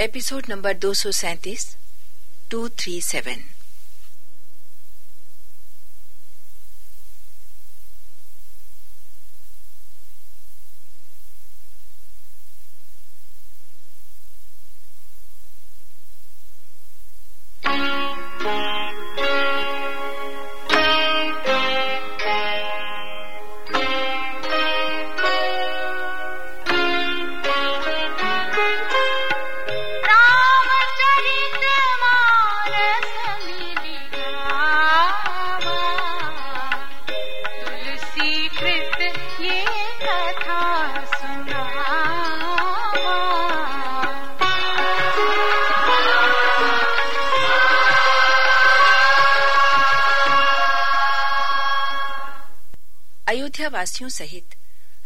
Episode number दो सौ सैतीस टू थ्री सेवन वासियों सहित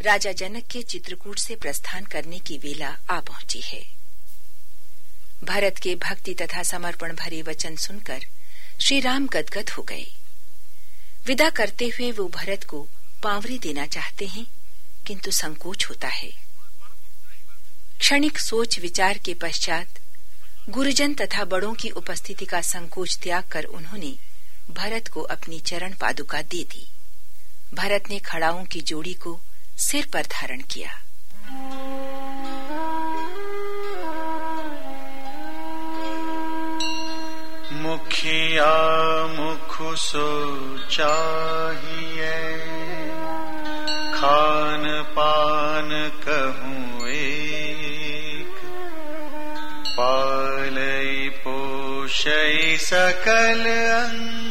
राजा जनक के चित्रकूट से प्रस्थान करने की वेला आ पहुँची है। भरत के भक्ति तथा समर्पण भरे वचन सुनकर श्री राम गदगद हो गए। विदा करते हुए वो भरत को पावरी देना चाहते हैं, किंतु संकोच होता है। क्षणिक सोच विचार के पश्चात गुरुजन तथा बड़ों की उपस्थिति का संकोच त्याग कर उन्होंने भरत को अपनी चरण पादुका दे दी। भरत ने खड़ाओं की जोड़ी को सिर पर धारण किया। मुखिया मुख सो चाहिए, खान पान कहूँ एक, पालई पोषई सकल अंग।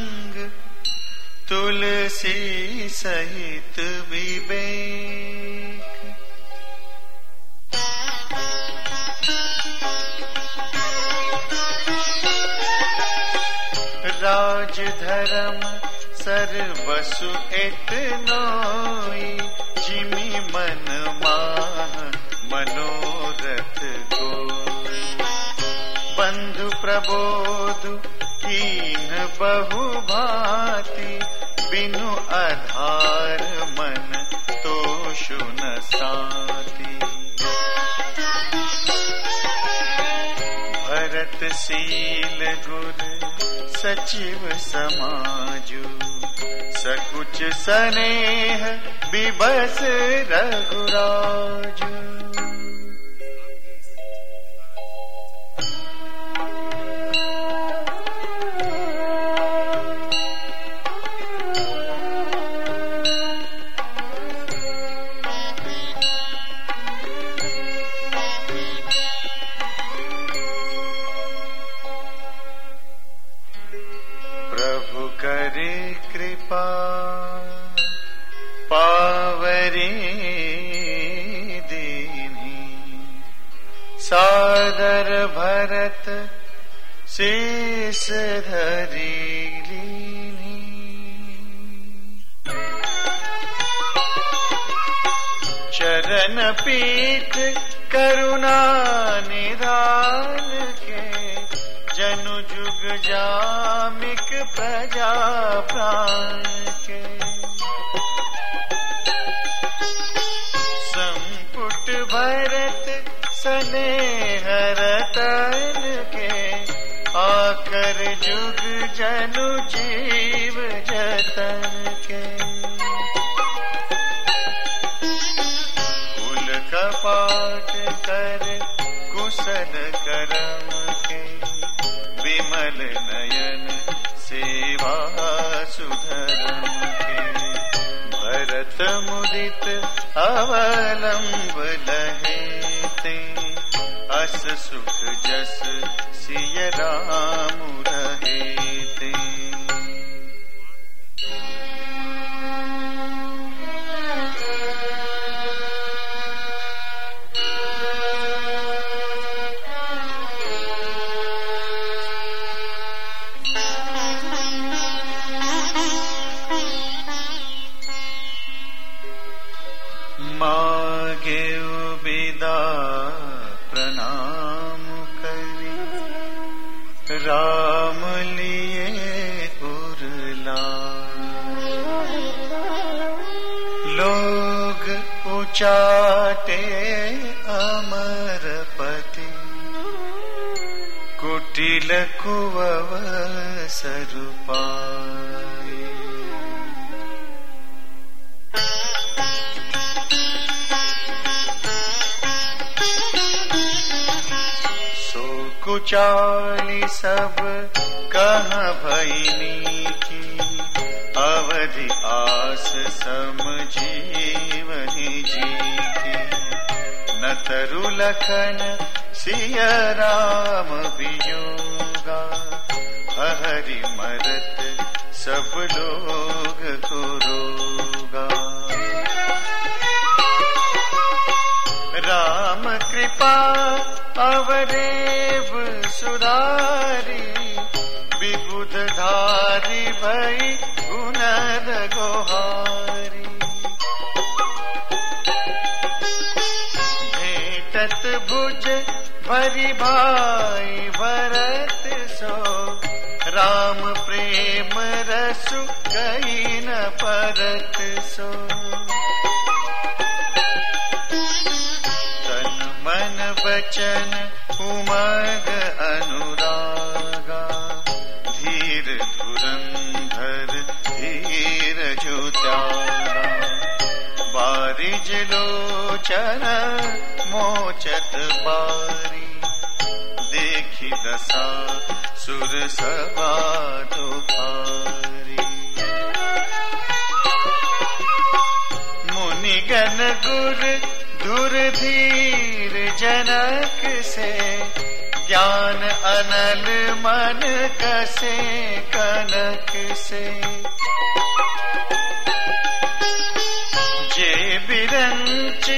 तुलसी सहित विवेक। राज धर्म सर्वसु एतनोई, जिमि मन माह मनोरथ गो बंधु प्रबोध कीन बहु भांति बिनु आधार मन तो शुन साथी। भरत शील गुर सचिव समाजु, सकुच सनेह बिबस रघुराजू। सादर भरत शेष धरी चरण पीठ करुणा निधान के, जनु जुग जामिक प्रजा प्राण के। जनु जीव जतन के। कुल कपाट कर कुशल करम के। विमल नयन सेवा सुधरम के। भरत मुदित अवलंब लहेते। अस सुख जस सिय राम रहेते लोग उचाटे अमरपति। तिलकुव सरुपाय सो कुचाली सब कह भैनी की अवधि आस समझीवनी जी की न तरु लखन सिय राम वियोगा। हरि मरत सब लोग को रोगा। राम कृपा अवरेव सुधारी, विबुध धारी भई गुणद गोहारी भेटत भुज भरी भाई भरत सो। राम प्रेम रसु कही न परत सो। तन मन बचन उमग लोचन मोचत बारी देखी दशा सुर सभा दुहारी मुनिगन गुर धुर धीर जनक से, ज्ञान अनल मन कसे कनक से। बिरंच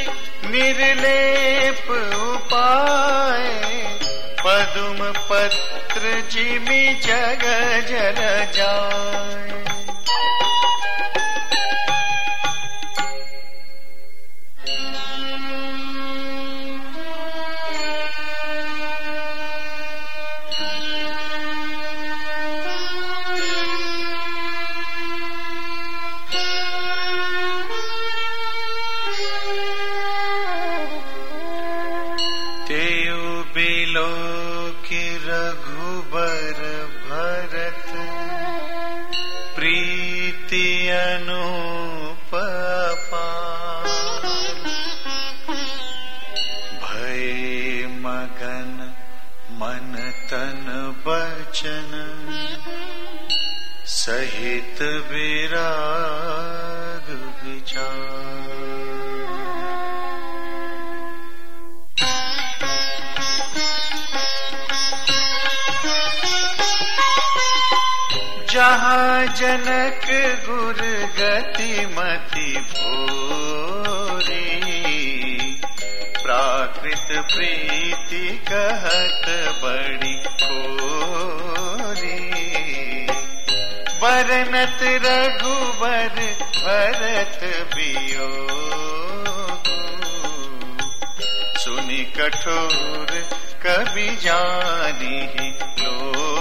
निर्लेप उपाय पदुम पत्र जिमि जग जल जाय। तन बचन सहित विराग विचार। जहाँ जनक गुर गति मति भोरी प्राकृत प्रीति कहत बड़ी कोरी। बरनत रघुबर भरत वियोग सुनि कठोर कवि जानी लोग।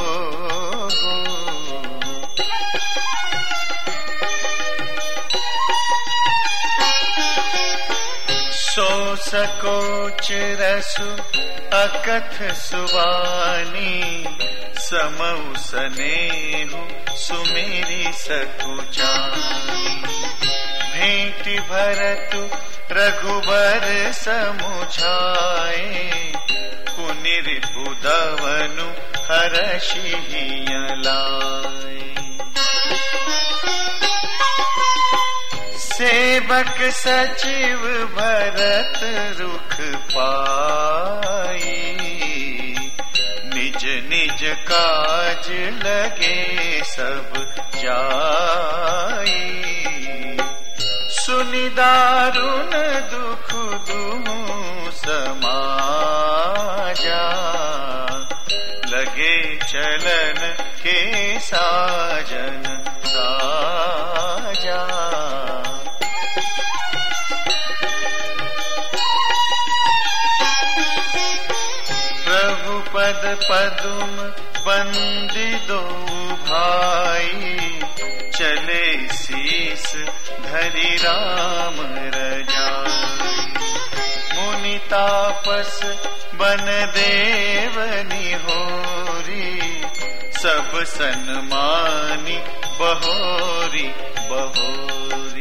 सकोच रसु अकथ सुवानी समऊ सनेहु सुमेरी सकुचानी। भेंट भरतु रघुबर समुझाए, पुनिर पुदवनु हरषिहिय लाए सेवक सचिव भरत रुख पाई। निज निज काज लगे सब जाई। सुनि दारुण दुख दुहु समाजा। लगे चलन के साजन पद पदुम बंदी दो भाई। चले शीस धरि राम रजाई मुनि तापस बन देवनि होरी। सब सन्मानी बहोरी बहोरी।